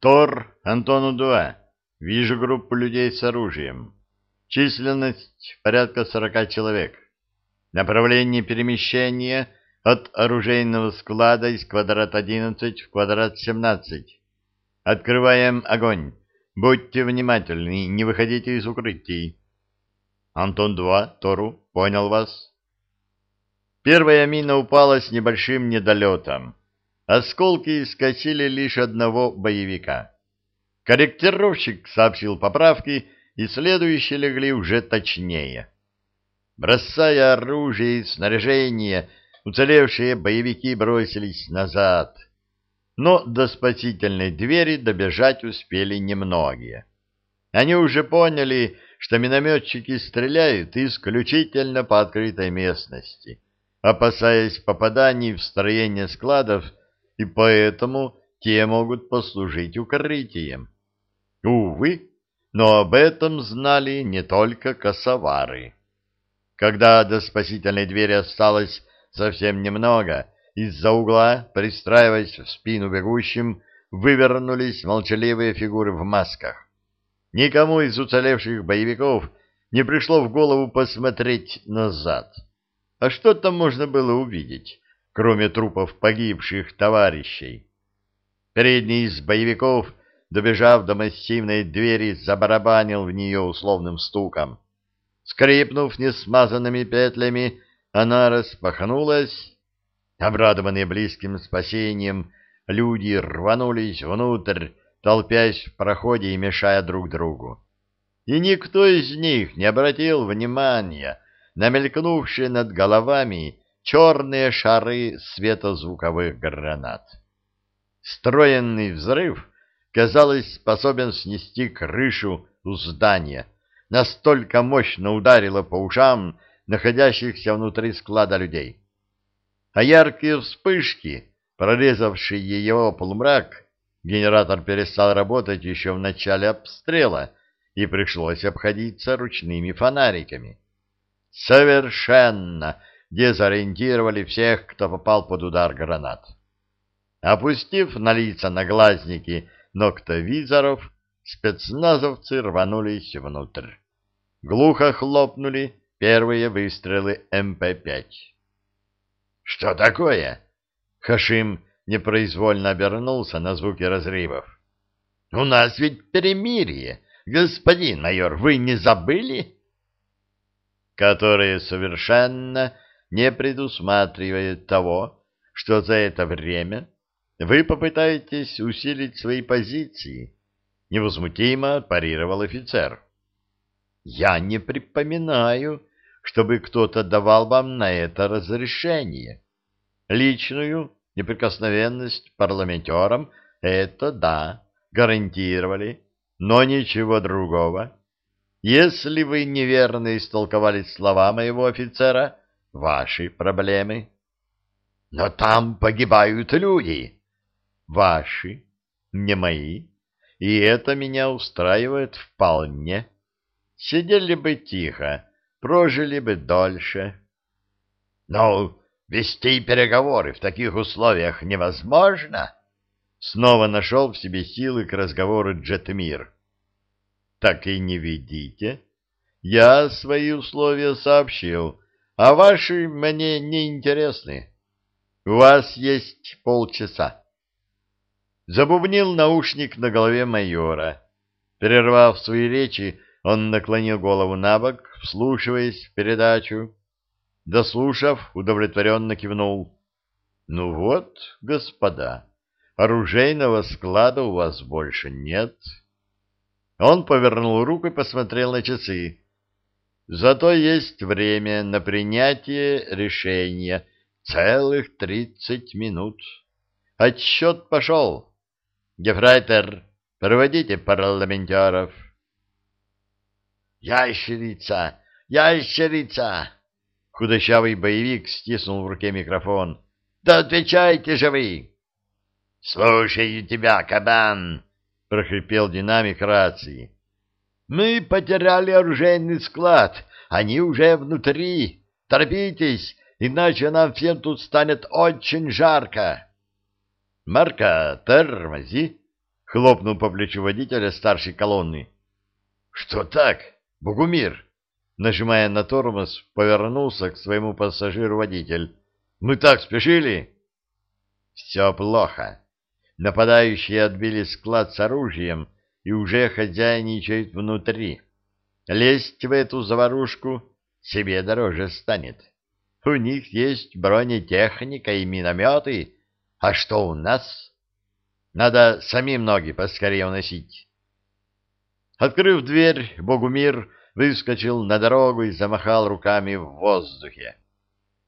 Тор Антону-2. Вижу группу людей с оружием. Численность порядка сорока человек. Направление перемещения от оружейного склада из квадрат 11 в квадрат 17. Открываем огонь. Будьте внимательны, не выходите из укрытий. Антон-2, Тору, понял вас. Первая мина упала с небольшим недолетом. Осколки скосили лишь одного боевика. Корректировщик сообщил поправки, и следующие легли уже точнее. Бросая оружие и снаряжение, уцелевшие боевики бросились назад. Но до спасительной двери добежать успели немногие. Они уже поняли, что минометчики стреляют исключительно по открытой местности, опасаясь попаданий в строение складов, и поэтому те могут послужить укрытием. Увы, но об этом знали не только косовары. Когда до спасительной двери осталось совсем немного, из-за угла, пристраиваясь в спину бегущим, вывернулись молчаливые фигуры в масках. Никому из уцелевших боевиков не пришло в голову посмотреть назад. А что там можно было увидеть, кроме трупов погибших товарищей? Передний из боевиков, добежав до массивной двери, забарабанил в нее условным стуком. Скрипнув несмазанными петлями, она распахнулась. Обрадованные близким спасением, люди рванулись внутрь, толпясь в проходе и мешая друг другу. И никто из них не обратил внимания на мелькнувшие над головами черные шары светозвуковых гранат. Строенный взрыв, казалось, способен снести крышу у здания, настолько мощно ударило по ушам находящихся внутри склада людей. А яркие вспышки, прорезавшие его полумрак, Генератор перестал работать еще в начале обстрела, и пришлось обходиться ручными фонариками. Совершенно дезориентировали всех, кто попал под удар гранат. Опустив на лица наглазники ноктовизоров, спецназовцы рванулись внутрь. Глухо хлопнули первые выстрелы МП-5. «Что такое?» Хашим непроизвольно обернулся на звуки разрывов. — У нас ведь перемирие, господин майор, вы не забыли? — Которое совершенно не предусматривает того, что за это время вы попытаетесь усилить свои позиции, — невозмутимо парировал офицер. — Я не припоминаю, чтобы кто-то давал вам на это разрешение. Личную неприкосновенность парламентерам — это да, гарантировали, но ничего другого. Если вы неверно истолковали слова моего офицера, ваши проблемы. Но там погибают люди. Ваши, не мои. И это меня устраивает вполне. Сидели бы тихо, прожили бы дольше. Ну, Вести переговоры в таких условиях невозможно. Снова нашел в себе силы к разговору Джетмир. Так и не ведите. Я свои условия сообщил, а ваши мне не интересны. У вас есть полчаса. Забубнил наушник на голове майора. Прервав свои речи, он наклонил голову на бок, вслушиваясь в передачу. Дослушав, удовлетворенно кивнул. — Ну вот, господа, оружейного склада у вас больше нет. Он повернул руку и посмотрел на часы. Зато есть время на принятие решения. Целых тридцать минут. Отсчет пошел. Гефрайтер, проводите парламентеров. Ящерица! Ящерица! Худощавый боевик стиснул в руке микрофон. «Да отвечайте же вы!» «Слушаю тебя, кабан!» — прохрипел динамик рации. «Мы потеряли оружейный склад. Они уже внутри. Торопитесь, иначе нам всем тут станет очень жарко». «Марка, тормози!» хлопнул по плечу водителя старшей колонны. Что так, Богумир? Нажимая на тормоз, повернулся к своему пассажиру водитель. Мы так спешили? Все плохо. Нападающие отбили склад с оружием и уже хозяйничают внутри. Лезть в эту заварушку себе дороже станет. У них есть бронетехника и минометы, а что у нас? Надо самим ноги поскорее уносить. Открыв дверь, Богумир выскочил на дорогу и замахал руками в воздухе.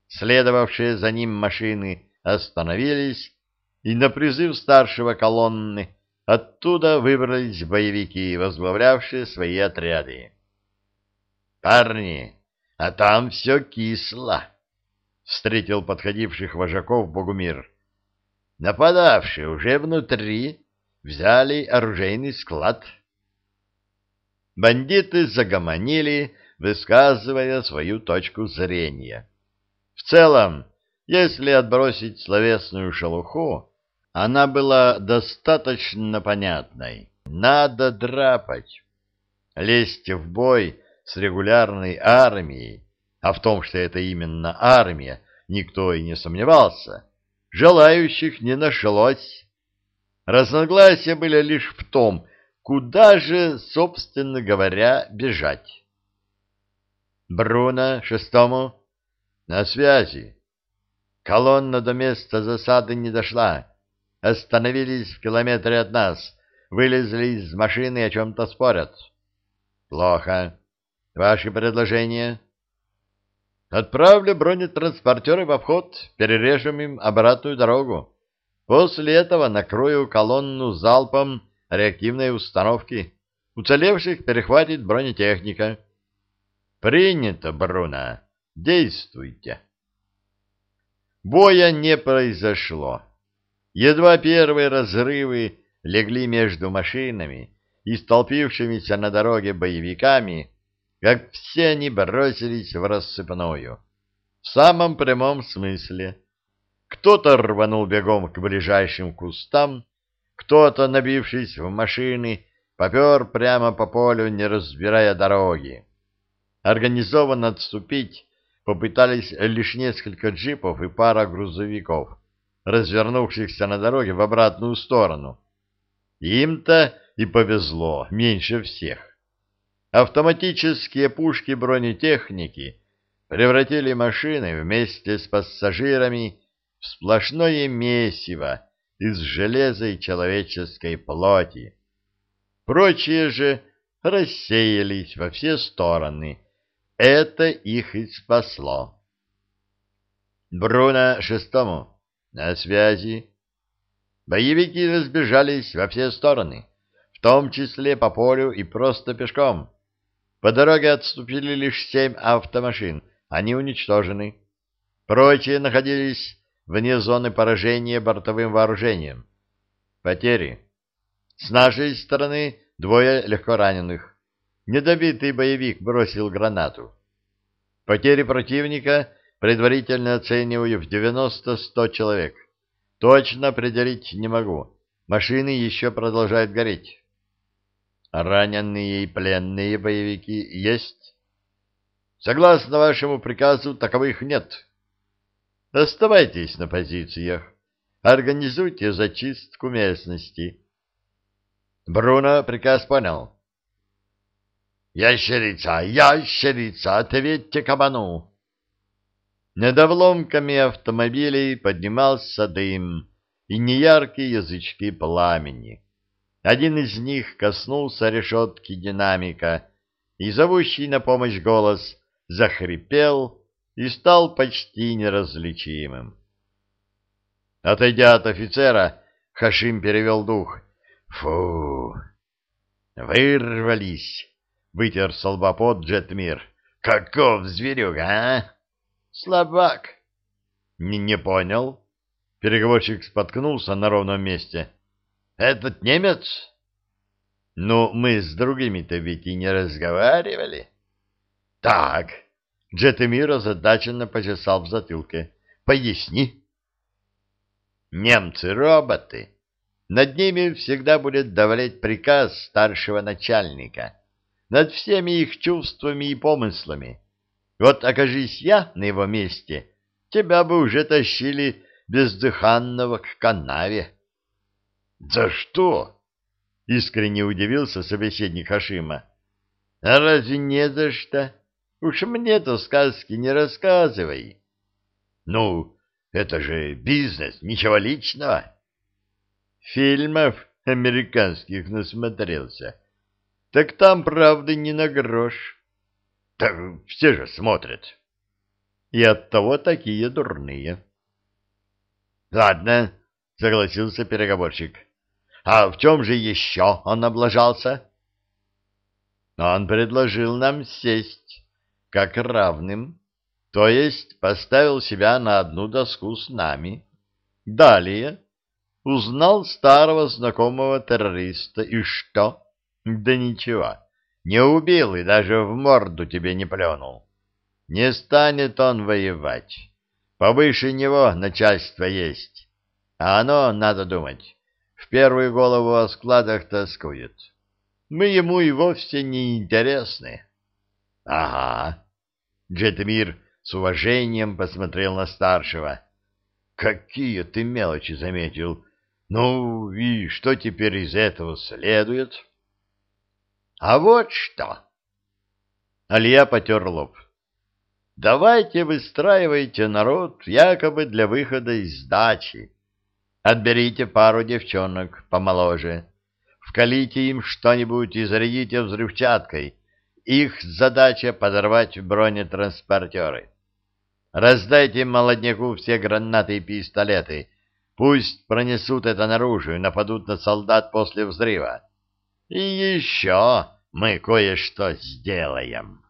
Следовавшие за ним машины остановились, и на призыв старшего колонны оттуда выбрались боевики, возглавлявшие свои отряды. «Парни, а там все кисло!» — встретил подходивших вожаков Богумир. «Нападавшие уже внутри взяли оружейный склад». Бандиты загомонили, высказывая свою точку зрения. В целом, если отбросить словесную шелуху, она была достаточно понятной. Надо драпать. Лезть в бой с регулярной армией, а в том, что это именно армия, никто и не сомневался, желающих не нашлось. Разногласия были лишь в том, Куда же, собственно говоря, бежать? Бруно, шестому, на связи. Колонна до места засады не дошла. Остановились в километре от нас, вылезли из машины и о чем-то спорят. Плохо. Ваши предложения? Отправлю бронетранспортеры в обход, перережем им обратную дорогу. После этого накрою колонну залпом реактивной установки. Уцелевших перехватит бронетехника. Принято, Бруно. Действуйте. Боя не произошло. Едва первые разрывы легли между машинами и столпившимися на дороге боевиками, как все они бросились в рассыпную. В самом прямом смысле. Кто-то рванул бегом к ближайшим кустам, кто-то, набившись в машины, попер прямо по полю, не разбирая дороги. Организованно отступить попытались лишь несколько джипов и пара грузовиков, развернувшихся на дороге в обратную сторону. Им-то и повезло меньше всех. Автоматические пушки бронетехники превратили машины вместе с пассажирами в сплошное месиво, из железа и человеческой плоти. Прочие же рассеялись во все стороны. Это их и спасло. Бруно шестому. На связи. Боевики разбежались во все стороны, в том числе по полю и просто пешком. По дороге отступили лишь семь автомашин, они уничтожены. Прочие находились вне зоны поражения бортовым вооружением. Потери. С нашей стороны двое легко раненых. Недобитый боевик бросил гранату. Потери противника предварительно оцениваю в 90-100 человек. Точно определить не могу. Машины еще продолжают гореть. Раненые и пленные боевики есть? Согласно вашему приказу, таковых нет. Оставайтесь на позициях. Организуйте зачистку местности. Бруно приказ понял. «Ящерица! Ящерица! Ответьте кабану!» Над обломками автомобилей поднимался дым и неяркие язычки пламени. Один из них коснулся решетки динамика, и зовущий на помощь голос захрипел, и стал почти неразличимым. Отойдя от офицера, Хашим перевел дух. «Фу! Вырвались!» — вытер солбопот Джетмир. «Каков зверюга, а? Слабак!» «Не, не понял». Переговорщик споткнулся на ровном месте. «Этот немец?» «Ну, мы с другими-то ведь и не разговаривали». «Так, Джетемир озадаченно почесал в затылке. «Поясни». «Немцы — роботы. над ними всегда будет давлеть приказ старшего начальника, над всеми их чувствами и помыслами. Вот окажись я на его месте, тебя бы уже тащили бездыханного к канаве. — За что? — искренне удивился собеседник Хашима. — А разве не за что? Уж мне-то сказки не рассказывай. — Ну, это же бизнес, ничего личного. Фильмов американских насмотрелся. Так там, правда, не на грош. Так все же смотрят. И оттого такие дурные. Ладно, согласился переговорщик. А в чем же еще он облажался? Он предложил нам сесть, как равным, то есть поставил себя на одну доску с нами. Далее узнал старого знакомого террориста, и что? Да ничего, не убил и даже в морду тебе не плюнул. Не станет он воевать. Повыше него начальство есть. А оно, надо думать, в первую голову о складах тоскует. Мы ему и вовсе не интересны. — Ага. Джетмир с уважением посмотрел на старшего. — Какие ты мелочи заметил. Ну, и что теперь из этого следует? — А вот что. Алия потер лоб. — Давайте выстраивайте народ якобы для выхода из дачи. Отберите пару девчонок помоложе, вкалите им что-нибудь и зарядите взрывчаткой. Их задача подорвать бронетранспортеры. Раздайте молодняку все гранаты и пистолеты. Пусть пронесут это наружу и нападут на солдат после взрыва. И еще мы кое-что сделаем.